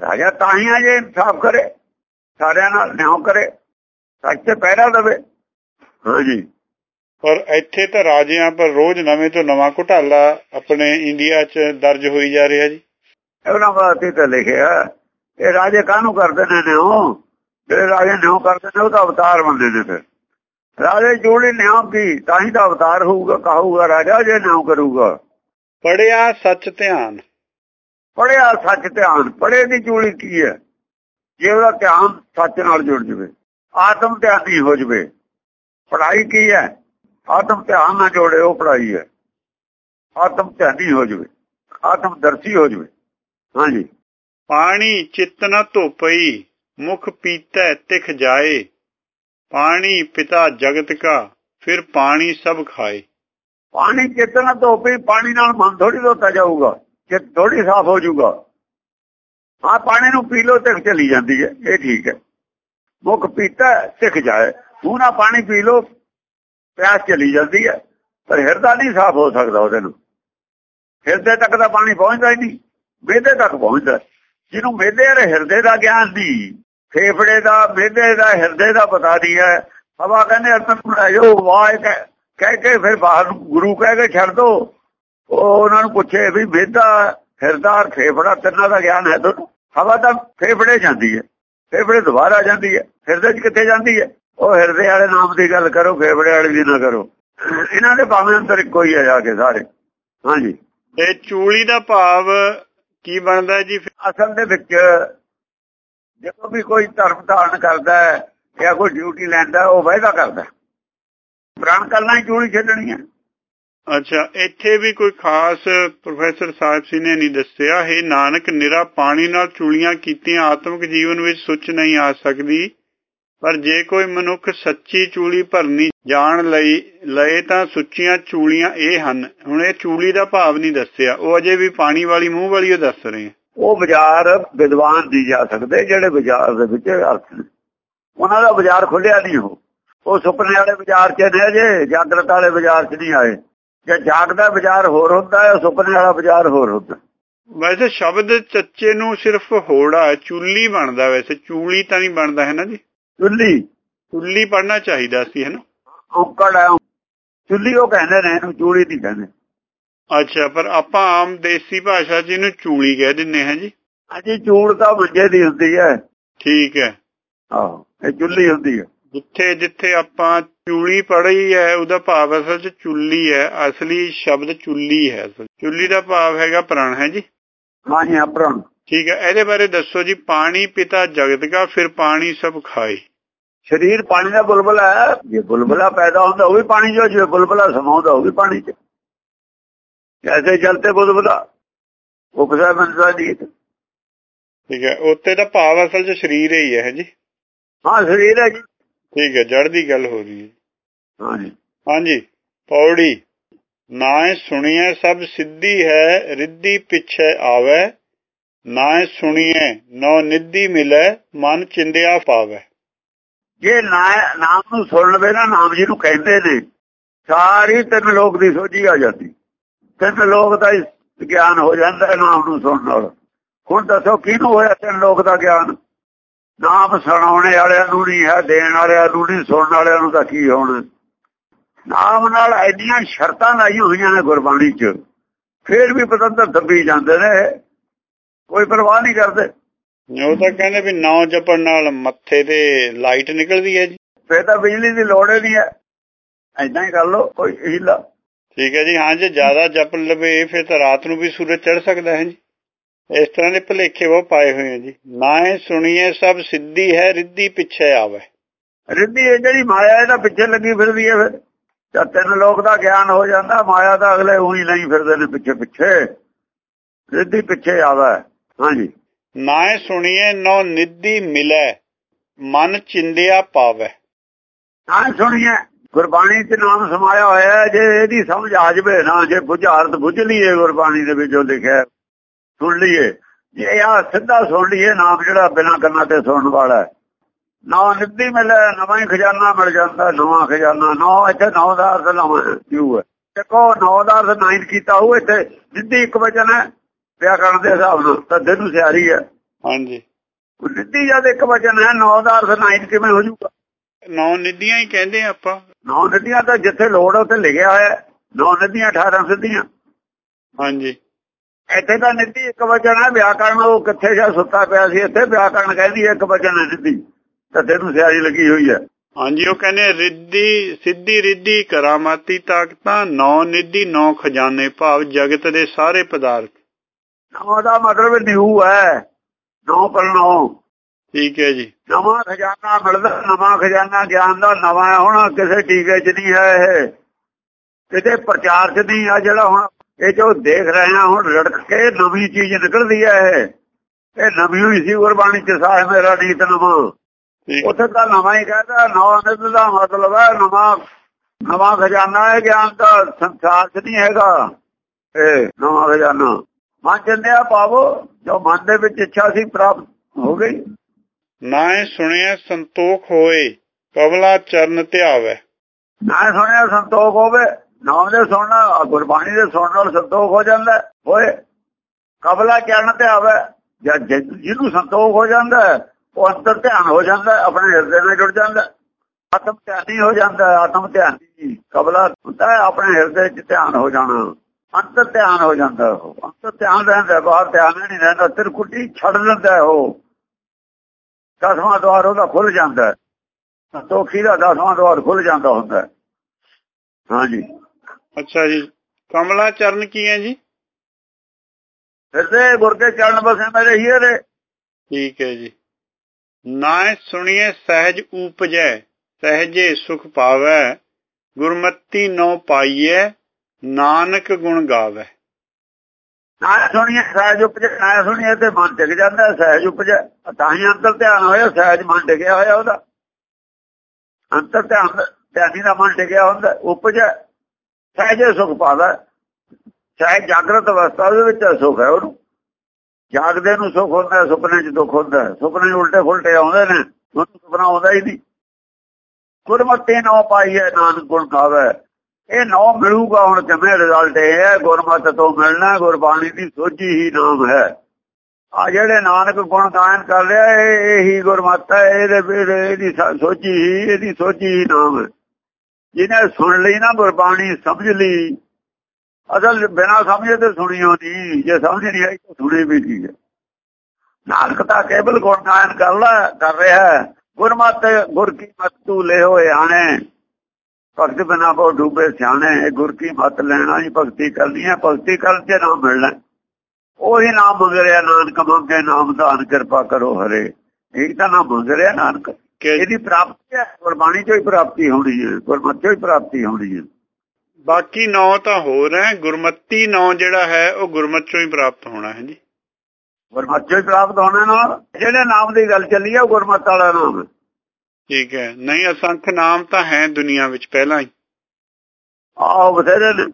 Speaker 2: ਰਾਜਾ ਤਾਂ ਹੀ ਆ ਜੇ ਇਨਸਾਫ ਕਰੇ। ਸਾਰਿਆਂ ਨਾਲ ਨਿਆਂ ਕਰੇ। ਸੱਚ ਤੇ ਪਹਿਰਾ ਦੇਵੇ। ਹਾਂਜੀ।
Speaker 1: ਪਰ ਇੱਥੇ ਤਾਂ ਰਾਜਿਆਂ ਪਰ ਰੋਜ਼ ਨਵੇਂ ਤੋਂ ਨਵਾਂ ਘੁਟਾਲਾ ਆਪਣੇ ਇੰਡੀਆ 'ਚ ਦਰਜ ਹੋਈ ਜਾ ਰਿਹਾ ਜੀ।
Speaker 2: ਉਹਨਾਂ ਵਾਸਤੇ ਤਾਂ ਲਿਖਿਆ ਇਹ ਰਾਜੇ ਕਾਹਨੂੰ ਕਰਦੇ ਨੇ ਨਿਉ? ਜਿਹੜੇ ਰਾਜੇ ਨਿਉ ਕਰਦੇ ਨੇ ਉਹ ਤਾਂ ਅਵਤਾਰ ਬੰਦੇ ਨੇ ਫਿਰ। ਰਾਜੇ ਜੋੜੀ ਨਿਉ ਕੀ ਤਾਂ ਹੀ ਤਾਂ ਅਵਤਾਰ ਹੋਊਗਾ ਕਹੂਗਾ ਰਾਜਾ ਜੇ ਨਿਉ ਕਰੂਗਾ।
Speaker 1: ਪੜਿਆ ਸੱਚ ਧਿਆਨ।
Speaker 2: ਪੜਿਆ ਸੱਚ ਧਿਆਨ ਪੜੇ ਦੀ ਚੂੜੀ ਕੀ ਹੈ? ਜੇ ਉਹਦਾ ਧਿਆਨ ਸੱਚ ਨਾਲ ਜੁੜ ਜਵੇ ਆਤਮ ਧਿਆਨੀ ਹੋ ਜਵੇ ਪੜਾਈ ਕੀ ਹੈ? ਆਤਮ ਧਿਆਨ ਨਾਲ ਜੋੜੇ ਉਹ ਪੜਾਈ ਹੈ। ਆਤਮ ਧਿਆਨੀ ਹੋ ਜਵੇ ਆਤਮ ਦਰਸ਼ੀ ਹੋ ਜਵੇ। ਹਾਂਜੀ।
Speaker 1: ਪਾਣੀ ਚਿੱਤ ਨ ਧੋਪਈ ਮੁਖ ਪੀਤੈ ਤਿਖ ਜਾਏ। ਪਾਣੀ ਪਿਤਾ ਜਗਤ ਕਾ ਫਿਰ ਪਾਣੀ ਸਭ ਖਾਏ।
Speaker 2: ਪਾਣੀ ਚੇਤਨਾ ਧੋਪੀ ਪਾਣੀ ਨਾਲ ਮਨ ਥੋੜੀ ਧੋਤਾ ਜਾਊਗਾ ਕਿ ਥੋੜੀ ਸਾਫ਼ ਹੋ ਜਾਊਗਾ। ਹਾਂ ਪਾਣੀ ਨੂੰ ਪੀ ਲੋ ਤੇ ਚਲੀ ਜਾਂਦੀ ਹੈ ਇਹ ਠੀਕ ਹੈ। ਮੁਖ ਪੀਤਾ ਸਿੱਖ ਜਾਏ। ਪੂਰਾ ਪਾਣੀ ਪੀ ਲੋ ਪਿਆਸ ਚਲੀ ਜਾਂਦੀ ਹੈ, ਪਰ ਹਿਰਦਾ ਨਹੀਂ ਸਾਫ਼ ਹੋ ਸਕਦਾ ਉਹਦੇ ਨੂੰ ਹਿਰਦੇ ਤੱਕ ਦਾ ਪਾਣੀ ਪਹੁੰਚਦਾ ਹੀ ਨਹੀਂ ਮੇਦੇ ਤੱਕ ਪਹੁੰਚਦਾ ਜਿਹਨੂੰ ਮੇਦੇ ਔਰ ਹਿਰਦੇ ਦਾ ਗਿਆਨ ਨਹੀਂ, ਫੇਫੜੇ ਦਾ ਮੇਦੇ ਦਾ, ਹਿਰਦੇ ਦਾ ਪਤਾ ਨਹੀਂ ਹੈ। ਹਵਾ ਕਹਿੰਦੇ ਅਰਥ ਬਣਾਇਓ ਵਾਹ ਕਹਿ ਕੇ ਫਿਰ ਬਾਹਰ ਗੁਰੂ ਕਹਿ ਕੇ ਛੱਡ ਦੋ। ਉਹਨਾਂ ਨੂੰ ਪੁੱਛੇ ਵੀ ਮੇਦਾ ਹਿਰਦਾ ਫੇਫੜਾ ਤਿੰਨਾਂ ਦਾ ਗਿਆਨ ਹੈ ਤੁਹਾਨੂੰ ਹਵਾ ਤਾਂ ਫੇਫੜੇ ਜਾਂਦੀ ਹੈ, ਫੇਫੜੇ ਦੁਬਾਰਾ ਜਾਂਦੀ ਹੈ, ਹਿਰਦੇ 'ਚ ਕਿੱਥੇ ਜਾਂਦੀ ਹੈ? ਉਹ ਹਿਰਦੇ ਵਾਲੇ ਨਾਮ ਦੀ ਗੱਲ ਕਰੋ ਫੇਫੜੇ ਵਾਲੀ ਦੀ ਨਾ ਕਰੋ। ਇਹਨਾਂ ਦੇ ਭਾਵੇਂ ਅੰਦਰ ਇੱਕੋ ਹੀ ਆ ਜਾ ਕੇ ਸਾਰੇ। ਹਾਂਜੀ।
Speaker 1: ਤੇ ਚੂਲੀ ਦਾ ਭਾਵ ਕੀ ਬਣਦਾ ਜੀ?
Speaker 2: ਅਸਲ ਦੇ ਵਿੱਚ ਜਦੋਂ ਵੀ ਕੋਈ ਧਰਮ ਧਾਰਨ ਕਰਦਾ ਹੈ ਜਾਂ ਕੋਈ ਡਿਊਟੀ ਲੈਂਦਾ ਉਹ ਵਾਅਦਾ ਕਰਦਾ ਪ੍ਰਾਣ ਕਰਨਾ ਹੀ ਚੂਲੀ ਛੱਡਣੀ ਹੈ
Speaker 1: ਅੱਛਾ ਇੱਥੇ ਵੀ ਕੋਈ ਖਾਸ ਪ੍ਰੋਫੈਸਰ ਸਾਹਿਬ ਸੀ ਨੇ ਨਹੀਂ ਦੱਸਿਆ ਹੈ ਨਾਨਕ ਨਿਰਾ ਪਾਣੀ ਨਾਲ ਚੂਲੀਆਂ ਕੀਤੀਆਂ ਆਤਮਿਕ ਜੀਵਨ ਵਿੱਚ ਸੁੱਚ ਨਹੀਂ ਆ ਸਕਦੀ। ਪਰ ਜੇ ਕੋਈ ਮਨੁੱਖ ਸੱਚੀ ਚੂਲੀ ਭਰਨੀ ਜਾਣ ਲਈ ਲਏ ਤਾਂ ਸੁੱਚੀਆਂ ਚੂਲੀਆਂ ਇਹ ਹਨ। ਹੁਣ ਇਹ ਚੂਲੀ ਦਾ ਭਾਵ ਨਹੀਂ ਦੱਸਿਆ। ਉਹ ਅਜੇ ਵੀ ਪਾਣੀ ਵਾਲੀ ਮੂੰਹ ਵਾਲੀ ਉਹ ਦੱਸ ਰਹੇ
Speaker 2: ਉਹ ਬਾਜ਼ਾਰ ਵਿਦਵਾਨ ਦੀ ਜਾ ਸਕਦੇ ਜਿਹੜੇ ਬਾਜ਼ਾਰ ਦੇ ਵਿੱਚ ਅਰਥ ਉਹਨਾਂ ਦਾ ਬਾਜ਼ਾਰ ਖੁੱਲਿਆ ਨਹੀਂ ਹੋ ਉਹ ਸੁਪਨੇ ਵਾਲੇ ਬਾਜ਼ਾਰ 'ਚ ਨੇ ਜੇ ਜਾਗਰਤ ਵਾਲੇ ਬਾਜ਼ਾਰ 'ਚ ਨਹੀਂ ਆਏ। ਜੇ ਜਾਗਦਾ ਬਾਜ਼ਾਰ ਹੋਰ ਹੁੰਦਾ ਹੈ ਸੁਪਨੇ ਵਾਲਾ ਬਾਜ਼ਾਰ ਹੋਰ ਹੁੰਦਾ।
Speaker 1: ਵੈਸੇ ਸ਼ਬਦ ਚੱਚੇ ਨੂੰ ਸਿਰਫ ਹੋੜਾ ਚੁੱਲੀ ਬਣਦਾ ਵੈਸੇ। ਚੂਲੀ ਤਾਂ ਨਹੀਂ ਬਣਦਾ ਹੈ ਨਾ ਜੀ?
Speaker 2: ਚੁੱਲੀ
Speaker 1: ਚੁੱਲੀ ਪੜਨਾ ਚਾਹੀਦਾ ਸੀ ਹੈ ਨਾ?
Speaker 2: ਔਕੜ ਹੈ ਚੁੱਲੀ ਉਹ ਕਹਿੰਦੇ ਨੇ ਇਹਨੂੰ ਚੂੜੀ ਨਹੀਂ ਕਹਿੰਦੇ।
Speaker 1: ਅੱਛਾ ਪਰ ਆਪਾਂ ਆਮ ਦੇਸੀ ਭਾਸ਼ਾ 'ਚ ਇਹਨੂੰ ਚੂਲੀ ਕਹਿ ਦਿੰਨੇ ਹਾਂ ਜੀ।
Speaker 2: ਅਜੀ ਚੂੜ ਤਾਂ ਮੰਜੇ ਦੀ ਹੁੰਦੀ ਹੈ।
Speaker 1: ਠੀਕ ਹੈ।
Speaker 2: ਆਹੋ ਇਹ ਚੁੱਲੀ ਹੁੰਦੀ ਹੈ।
Speaker 1: ਜਿੱਥੇ ਜਿੱਥੇ ਆਪਾਂ ਚੂਲੀ ਪੜ੍ਹੀ ਹੈ ਉਹਦਾ ਭਾਵ ਅਸਲ 'ਚ ਚੁੱਲੀ ਹੈ ਅਸਲੀ ਸ਼ਬਦ ਚੁੱਲੀ ਹੈ। ਚੁੱਲੀ ਦਾ ਭਾਵ ਹੈਗਾ ਪ੍ਰਾਣ ਹੈ ਜੀ?
Speaker 2: ਮਾਹੀ ਆਪਰਾਂ
Speaker 1: ਠੀਕ ਹੈ ਇਹਦੇ ਬਾਰੇ ਦੱਸੋ ਜੀ ਪਾਣੀ ਪਿਤਾ ਜਗਤ ਦਾ ਫਿਰ ਪਾਣੀ ਸਭ ਖਾਏ।
Speaker 2: ਸਰੀਰ ਪਾਣੀ ਦਾ ਬੁਲਬੁਲਾ ਹੈ ਜੇ ਬੁਲਬੁਲਾ ਪੈਦਾ ਹੁੰਦਾ ਉਹ ਵੀ ਪਾਣੀ ਜੋ ਜੇ ਬੁਲਬੁਲਾ ਸਮਾਉਂਦਾ ਉਹ ਵੀ ਪਾਣੀ 'ਚ। ਕੈਸੇ ਚਲਤੇ ਬੁਲਬੁਲਾ ਉਪਸਾ ਬੰਦਾ ਦੀ
Speaker 1: ਠੀਕ ਹੈ ਉੱਤੇ ਦਾ ਭਾਵ ਅਸਲ 'ਚ ਸਰੀਰ ਹੀ ਹੈ ਜੀ।
Speaker 2: ਹਾਂ ਸਰੀਰ ਹੈ ਜੀ।
Speaker 1: ਠੀਕ ਹੈ ਜੜ ਦੀ ਗੱਲ ਹੋ ਰਹੀ ਹੈ।
Speaker 2: ਹਾਂਜੀ
Speaker 1: ਹਾਂਜੀ ਪੌੜੀ। ਨਾਏ ਸੁਣੀਏ ਸਭ ਸਿੱਧੀ ਹੈ ਰਿੱਧੀ ਪਿੱਛੇ ਆਵੇ। ਨਾਏ ਸੁਣੀਏ ਨੋ ਨਿੱਧੀ ਮਿਲੇ, ਮਨ ਚਿੰਦਿਆ ਪਾਵੇ।
Speaker 2: ਜੇ ਨਾਮ ਨੂੰ ਸੁਣ ਲਵੇ ਨਾ, ਨਾਮ ਜੀ ਨੂੰ ਕਹਿੰਦੇ ਨੇ, ਸਾਰੀ ਤਿੰਨ ਲੋਕ ਦੀ ਸੋਝੀ ਆ ਜਾਂਦੀ। ਤਿੰਨ ਲੋਕ ਦਾ ਗਿਆਨ ਹੋ ਜਾਂਦਾ ਨਾਮ ਨੂੰ ਸੁਣਨ ਨਾਲ। ਹੁਣ ਦੱਸੋ, ਕਿਹਨੂੰ ਹੋਇਆ ਤਿੰਨ ਲੋਕ ਦਾ ਗਿਆਨ? ਨਾਮ ਸੁਣਾਉਣੇ ਵਾਲਿਆਂ ਨੂੰ ਨਹੀਂ ਹੈ, ਦੇਣ ਵਾਲਿਆਂ ਨੂੰ ਨਹੀਂ, ਸੁਣਨ ਵਾਲਿਆਂ ਨੂੰ ਤਾਂ ਕੀ ਹੋਣਾ? ਨਾਮ ਨਾਲ ਐਡੀਆਂ ਸ਼ਰਤਾਂ ਲਾਈਆਂ ਹੋਈਆਂ ਨੇ ਗੁਰਬਾਣੀ 'ਚ। ਫੇਰ ਵੀ ਪਤੰਦਰ ਦੱਬੀ ਜਾਂਦੇ ਨੇ। ਕੋਈ ਪਰਵਾਹ ਨਹੀਂ ਕਰਦੇ।
Speaker 1: ਉਹ ਤਾਂ ਕਹਿੰਦੇ ਵੀ ਨੌ ਜਪਣ ਨਾਲ ਮੱਥੇ ਤੇ ਲਾਈਟ ਨਿਕਲਦੀ ਹੈ ਜੀ।
Speaker 2: ਫੇਰ ਤਾਂ ਬਿਜਲੀ ਦੀ ਲੋੜ ਨਹੀਂ ਹੈ। ਐਦਾਂ ਹੀ ਕਰ ਲੋ ਕੋਈ ਹੀਲਾ।
Speaker 1: ਠੀਕ ਹੈ ਜੀ ਹਾਂ ਜੇ ਜ਼ਿਆਦਾ ਜਪ ਲਵੇ ਫਿਰ ਤਾਂ ਰਾਤ ਨੂੰ ਵੀ ਸੂਰਜ ਚੜ ਸਕਦਾ ਹੈ ਜੀ। ਇਸ ਤਰ੍ਹਾਂ ਦੇ ਭਲੇਖੇ ਉਹ ਪਾਏ ਹੋਏ ਆ ਜੀ। ਨਾਏ ਸੁਣੀਏ ਸਭ ਸਿੱਧੀ ਹੈ ਰਿੱਧੀ ਪਿੱਛੇ ਆਵੇ।
Speaker 2: ਰਿੱਧੀ ਇਹ ਜਿਹੜੀ ਮਾਇਆ ਇਹਦਾ ਪਿੱਛੇ ਲੱਗੀ ਫਿਰਦੀ ਹੈ ਫਿਰ। ਜਦ ਤਿੰਨ ਲੋਕ ਦਾ ਗਿਆਨ ਹੋ ਜਾਂਦਾ ਮਾਇਆ ਦਾ ਅਗਲੇ ਉਹੀ ਨਹੀਂ ਫਿਰਦੇ ਨੇ ਪਿੱਛੇ ਪਿੱਛੇ ਰਿੱਧੀ ਪਿੱਛੇ ਆਵੇ। ਹਾਂਜੀ।
Speaker 1: ਨਾਏ ਸੁਣੀਏ ਨੋ ਨਿੱਧੀ ਮਿਲੇ ਮਨ ਚਿੰਦਿਆ ਪਾਵੇ।
Speaker 2: ਨਾ ਸੁਣੀਏ ਗੁਰਬਾਣੀ ਤੇ ਨਾਮ ਸਮਾਇਆ ਹੋਇਆ ਜੇ ਇਹਦੀ ਸਮਝ ਆ ਜਵੇ ਨਾ ਜੇ ਬੁਝਾਰਤ ਬੁੱਝ ਲਈਏ ਗੁਰਬਾਣੀ ਦੇ ਵਿੱਚ ਲਿਖਿਆ ਸੁਣ ਲਈਏ। ਜੇ ਆ ਸਿੱਧਾ ਸੁਣ ਲਈਏ ਨਾਮ ਜਿਹੜਾ ਬਿਨਾਂ ਕੰਨਾਂ ਤੇ ਸੁਣਨ ਵਾਲਾ ਨਾ ਨਿੱਧੀ ਮਿਲੇ ਨਵਾਂ ਹੀ ਖਜ਼ਾਨਾ ਮਿਲ ਜਾਂਦਾ ਨਵਾਂ ਖਜ਼ਾਨਾ ਨੌ ਇੱਥੇ ਨੌ ਦਾ ਅਰਥ ਕਿਉਂ ਹੈ। ਦੇਖੋ ਨੌ ਦਾ ਅਰਥ ਨਾਈਨ ਕੀਤਾ ਉਹ ਇੱਥੇ ਨਿੱਧੀ ਇੱਕ ਵਚਨ ਹੈ ਵਿਆਕਰਣ ਦੇ ਹਿਸਾਬ ਨਾਲ ਤਾਂ ਦਿਨ ਸਿਆਰੀ ਹੈ
Speaker 1: ਹਾਂਜੀ।
Speaker 2: ਨਿੱਧੀ ਜਦ ਇੱਕ ਵਚਨ ਹੈ ਨੌ ਦਾ ਅਰਥ ਨਾਈਨ ਕਿਵੇਂ ਹੋ ਜਾਊਗਾ?
Speaker 1: ਨੌ ਨਿੱਧੀਆਂ ਹੀ ਕਹਿੰਦੇ ਆਪਾਂ।
Speaker 2: ਨੌ ਨਦੀਆਂ ਤਾਂ ਜਿੱਥੇ ਲੋੜ ਉੱਥੇ ਲਿਖਿਆ ਹੋਇਆ ਨੌ ਨਦੀਆਂ 18 ਸਿੱਧੀਆਂ।
Speaker 1: ਹਾਂਜੀ।
Speaker 2: ਇੱਥੇ ਤਾਂ ਨਿੱਧੀ ਇੱਕ ਵਚਨ ਹੈ ਵਿਆਕਰਣ ਉਹ ਕਿੱਥੇ ਜਾ ਸੁੱਤਾ ਪਿਆ ਸੀ ਇੱਥੇ ਵਿਆਕਰਣ ਕਹਿੰਦੀ ਇੱਕ ਵਚਨ ਹੈ ਨਿੱਧੀ। ਤਾਂ ਤੈਨੂੰ ਸਿਆਰੀ ਲੱਗੀ ਹੋਈ ਹੈ।
Speaker 1: ਹਾਂਜੀ ਉਹ ਕਹਿੰਦੇ ਰਿੱਧੀ ਸਿੱਧੀ ਰਿੱਧੀ ਕਰਾਮਾਤੀ ਤਾਕਤਾਂ ਨੌ ਨਿੱਧੀ ਨੌ ਖਜ਼ਾਨੇ ਭਾਵ ਜਗਤ ਦੇ ਸਾਰੇ ਪਦਾਰਥ।
Speaker 2: ਨੌ ਦਾ ਮਤਲਬ ਨਿਊ ਹੈ। ਨੌ ਪਰ ਨੌ।
Speaker 1: ਠੀਕ ਹੈ ਜੀ।
Speaker 2: ਨਵਾਂ ਖਜ਼ਾਨਾ ਮਿਲਦਾ ਨਵਾਂ ਖਜ਼ਾਨਾ ਗਿਆਨ ਦਾ ਨਵਾਂ ਹੁਣ ਕਿਸੇ ਟੀਕੇ 'ਚ ਨਹੀਂ ਹੈ ਇਹ। ਕਿਤੇ ਪ੍ਰਚਾਰ 'ਚ ਨਹੀਂ ਆ ਜਿਹੜਾ ਹੁਣ ਇਹ ਜੋ ਦੇਖ ਰਹੇ ਆ ਹੁਣ ਰੜਕ ਕੇ ਨਵੀਂ ਚੀਜ਼ ਨਿਕਲਦੀ ਹੈ ਇਹ। ਇਹ ਨਵੀਂ ਹੋਈ ਸੀ ਗੁਰਬਾਣੀ 'ਚ ਸਾਹਿਬ ਮੇਰਾ ਨੀਤ ਨਵਾਂ। ਉੱਥੇ ਤਾਂ ਨਵਾਂ ਹੀ ਕਹਿੰਦਾ ਨਵਾਂ ਨਿਤ ਦਾ ਮਤਲਬ ਹੈ ਨਵਾਂ ਨਵਾਂ ਖਜ਼ਾਨਾ ਹੈ ਗਿਆਨ ਦਾ ਸੰਸਾਰ 'ਚ ਨਹੀਂ ਹੈਗਾ ਇਹ ਨਵਾਂ ਖਜ਼ਾਨਾ। ਮਨ ਚੰਦਿਆ ਪਾਵੋ ਜੋ ਮਨ ਦੇ ਵਿੱਚ ਇੱਛਾ ਸੀ ਪ੍ਰਾਪਤ ਹੋ ਗਈ।
Speaker 1: ਨਾਏ ਸੁਣਿਆ ਸੰਤੋਖ ਹੋਏ ਕਵਲਾ ਚਰਨ ਧਿਆਵੇ।
Speaker 2: ਨਾ ਸੁਣਿਆ ਸੰਤੋਖ ਹੋਵੇ ਨਾਮ ਦੇ ਸੁਣਨਾ ਗੁਰਬਾਣੀ ਦੇ ਸੁਣਨ ਨਾਲ ਸੰਤੋਖ ਹੋ ਜਾਂਦਾ ਹੋਏ ਕਬਲਾ ਚਰਨ ਤੇ ਆਵੇ ਜਦ ਜਿਹਨੂੰ ਸੰਤੋਖ ਹੋ ਜਾਂਦਾ ਉਹ ਅੰਤਰ ਧਿਆਨ ਹੋ ਜਾਂਦਾ ਆਪਣੇ ਹਿਰਦੇ ਨਾਲ ਜੁੜ ਜਾਂਦਾ ਆਤਮ ਧਿਆਨੀ ਹੋ ਜਾਂਦਾ ਆਤਮ ਧਿਆਨੀ ਕਬਲਾ ਹੁੰਦਾ ਆਪਣੇ ਹਿਰਦੇ 'ਚ ਧਿਆਨ ਹੋ ਜਾਣਾ। ਅੰਤਰ ਧਿਆਨ ਹੋ ਜਾਂਦਾ ਉਹ। ਅੰਤਰ ਧਿਆਨ ਰਹਿੰਦਾ ਬਾਹਰ ਧਿਆਨ ਨਹੀਂ ਰਹਿੰਦਾ ਤਿਰਕੁਟੀ ਛੱਡ ਦਿੰਦਾ ਉਹ। ਦਸਵਾਂ ਦਵਾਰ ਉਹਦਾ ਖੁੱਲ ਜਾਂਦਾ। ਸੰਤੋਖੀ ਦਾ ਦਸਵਾਂ ਦਵਾਰ ਖੁੱਲ ਜਾਂਦਾ ਹੁੰਦਾ। ਹਾਂਜੀ।
Speaker 1: ਅੱਛਾ ਜੀ। ਕਮਲਾ ਚਰਨ ਕੀ ਹੈ ਜੀ?
Speaker 2: ਫਿਰਦੇ ਗੁਰ ਕੇ ਚਰਨ ਬਸੇ ਮੇਰੇ ਹੀਰੇ
Speaker 1: ਠੀਕ ਹੈ ਜੀ। ਨਾ ਸੁਣੀਏ ਸਹਿਜ ਊਪਜੈ ਸਹਜੇ ਸੁਖ ਪਾਵੈ ਗੁਰਮਤੀ ਨੋ ਪਾਈਐ ਨਾਨਕ ਗੁਣ ਗਾਵੇ।
Speaker 2: ਨਾ ਸੁਣੀਏ, ਸਹਿਜ ਉਪਜੈ ਨਾ ਸੁਣੀਏ ਤੇ ਮਨ ਟਿਕ ਜਾਂਦਾ, ਸਹਿਜ ਉਪਜੈ। ਤਾਂ ਹੀ ਅੰਤਰ ਧਿਆਨ ਹੋਇਆ, ਸਹਿਜ ਮਨ ਟਿਕਿਆ ਹੋਇਆ ਉਹਦਾ। ਅੰਤਰ ਧਿਆਨ, ਧਿਆਨੀ ਦਾ ਮਨ ਟਿਕਿਆ ਹੁੰਦਾ, ਉਪਜੈ ਸਹਿਜੇ ਸੁਖ ਪਾਵੈ। ਸਹਿਜ ਜਾਗਰਤ ਅਵਸਥਾ ਦੇ ਵਿੱਚ ਸੁਖ ਹੈ ਉਹਨੂੰ। ਜਾਗਦੇ ਨੂੰ ਸੁਖ ਹੁੰਦਾ, ਸੁਪਨੇ 'ਚ ਦੁੱਖ ਹੁੰਦਾ। ਸੁਪਨੇ ਉਲਟੇ ਫੁਲਟੇ ਆਉਂਦੇ ਨੇ, ਉਹਨੂੰ ਸੁਪਨਾ ਆਉਂਦਾ ਹੀ ਨਹੀਂ। ਗੁਰਮਤਿ ਨੋ ਪਾਈਏ ਨਾਨਕ ਗੁਣ ਗਾਵੇ। ਇਹ ਨੋ ਮਿਲੂਗਾ ਹੁਣ ਕਿਵੇਂ ਰਿਜ਼ਲਟ ਇਹ ਹੈ ਗੁਰਮਤ ਤੋਂ ਮਿਲਣਾ, ਗੁਰਬਾਣੀ ਦੀ ਸੋਝੀ ਹੀ ਨਾਮ ਹੈ। ਆ ਜਿਹੜੇ ਨਾਨਕ ਗੁਣ ਗਾਇਨ ਕਰ ਰਿਹਾ, ਇਹ ਇਹੀ ਗੁਰਮਤ ਹੈ, ਇਹਦੇ ਇਹਦੀ ਸੋਝੀ ਹੀ, ਇਹਦੀ ਸੋਝੀ ਹੀ ਨਾਮ ਹੈ। ਜਿਹਨੇ ਸੁਣ ਲਈ ਨਾ ਗੁਰਬਾਣੀ, ਸਮਝ ਲਈ, ਅਸਲ ਬਿਨਾ ਸਮਝੇ ਤੇ ਸੁਣੀ ਹੋਣੀ ਜੇ ਸਮਝ ਨਹੀਂ ਆਈ ਤਾਂ ਸੁਣੀ ਵੀ ਕੀ ਹੈ। ਨਾਨਕ ਤਾਂ ਕੇਵਲ ਗੁਣ ਗਾਇਨ ਕਰ ਲੈ, ਕਰ ਰਿਹਾ ਹੈ। ਗੁਰਮਤ, ਗੁਰ ਕੀ ਮਤ ਤੂੰ ਲੈ ਹੋਏ ਆਣੇ। ਭਗਤ ਬਿਨਾ ਕੋ ਡੂਬੇ ਸਿਆਣੇ ਗੁਰ ਕੀ ਮਤ ਲੈਣਾ ਹੀ ਭਗਤੀ ਕਰਨੀ ਹੈ ਭਗਤੀ ਕਰਨ ਤੇ ਨਾਮ ਮਿਲਣਾ ਉਹੀ ਨਾਮ ਮੰਗ ਰਿਹਾ ਨਾਨਕ ਮੰਗੇ ਨਾਮ ਦਾਨ ਕਿਰਪਾ ਕਰੋ ਹਰੇ। ਇਹ ਤਾਂ ਨਾਮ ਮੰਗ ਰਿਹਾ ਨਾਨਕ। ਇਹਦੀ ਪ੍ਰਾਪਤੀ ਹੈ ਗੁਰਬਾਣੀ ਚੋਂ ਹੀ ਪ੍ਰਾਪਤੀ ਹੋਣੀ ਹੈ ਗੁਰਮਤਿ ਚੋਂ ਹੀ ਪ੍ਰਾਪਤੀ ਹੋਣੀ ਹੈ।
Speaker 1: ਬਾਕੀ ਨੌ ਤਾਂ ਹੋਰ ਹੈ ਗੁਰਮਤੀ ਨੌ ਜਿਹੜਾ ਹੈ ਉਹ ਗੁਰਮਤਿ ਚੋਂ ਹੀ ਪ੍ਰਾਪਤ ਹੋਣਾ ਹੈ ਜੀ।
Speaker 2: ਗੁਰਮਤਿ ਚੋਂ ਹੀ ਪ੍ਰਾਪਤ ਹੋਣਾ ਨਾਲ ਜਿਹੜੇ ਨਾਮ ਦੀ ਗੱਲ ਚੱਲੀ ਹੈ ਉਹ ਗੁਰਮਤਿ ਵਾਲਾ ਨਾਮ ਹੈ।
Speaker 1: ਠੀਕ ਹੈ। ਨਹੀਂ ਅਸੰਖ ਨਾਮ ਤਾਂ ਹੈ ਦੁਨੀਆ ਵਿੱਚ ਪਹਿਲਾਂ ਹੀ।
Speaker 2: ਆਹ ਬਥੇਰੇ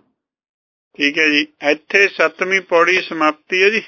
Speaker 1: ਠੀਕ ਹੈ ਜੀ। ਇੱਥੇ ਸੱਤਵੀਂ ਪੌੜੀ ਸਮਾਪਤੀ ਹੈ ਜੀ।